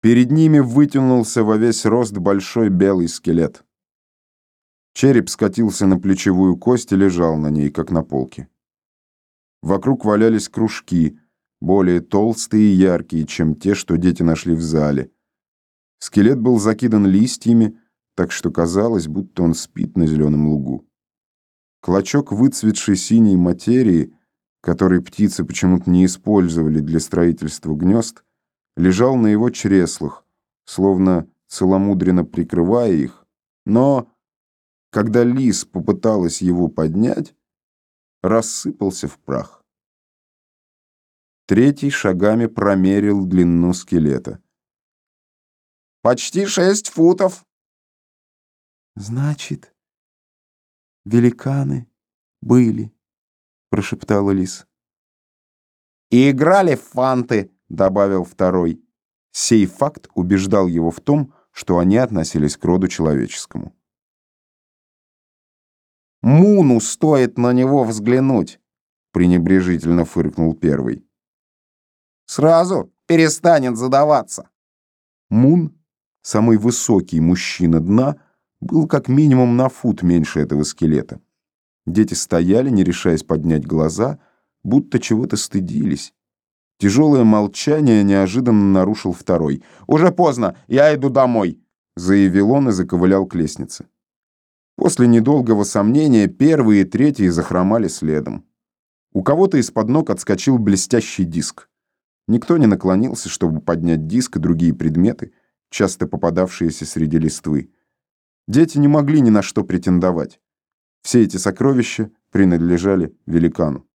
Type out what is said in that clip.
Перед ними вытянулся во весь рост большой белый скелет. Череп скатился на плечевую кость и лежал на ней, как на полке. Вокруг валялись кружки, более толстые и яркие, чем те, что дети нашли в зале. Скелет был закидан листьями, так что казалось, будто он спит на зеленом лугу. Клочок выцветшей синей материи, который птицы почему-то не использовали для строительства гнезд, лежал на его чреслах, словно целомудренно прикрывая их, но, когда лис попыталась его поднять, рассыпался в прах. Третий шагами промерил длину скелета. «Почти шесть футов!» «Значит, великаны были», — прошептала лис. «И играли в фанты», добавил второй. Сей факт убеждал его в том, что они относились к роду человеческому. «Муну стоит на него взглянуть», — пренебрежительно фыркнул первый. «Сразу перестанет задаваться». Мун, самый высокий мужчина дна, был как минимум на фут меньше этого скелета. Дети стояли, не решаясь поднять глаза, будто чего-то стыдились. Тяжелое молчание неожиданно нарушил второй. «Уже поздно, я иду домой», — заявил он и заковылял к лестнице. После недолгого сомнения первые и третьи захромали следом. У кого-то из-под ног отскочил блестящий диск. Никто не наклонился, чтобы поднять диск и другие предметы, часто попадавшиеся среди листвы. Дети не могли ни на что претендовать. Все эти сокровища принадлежали великану.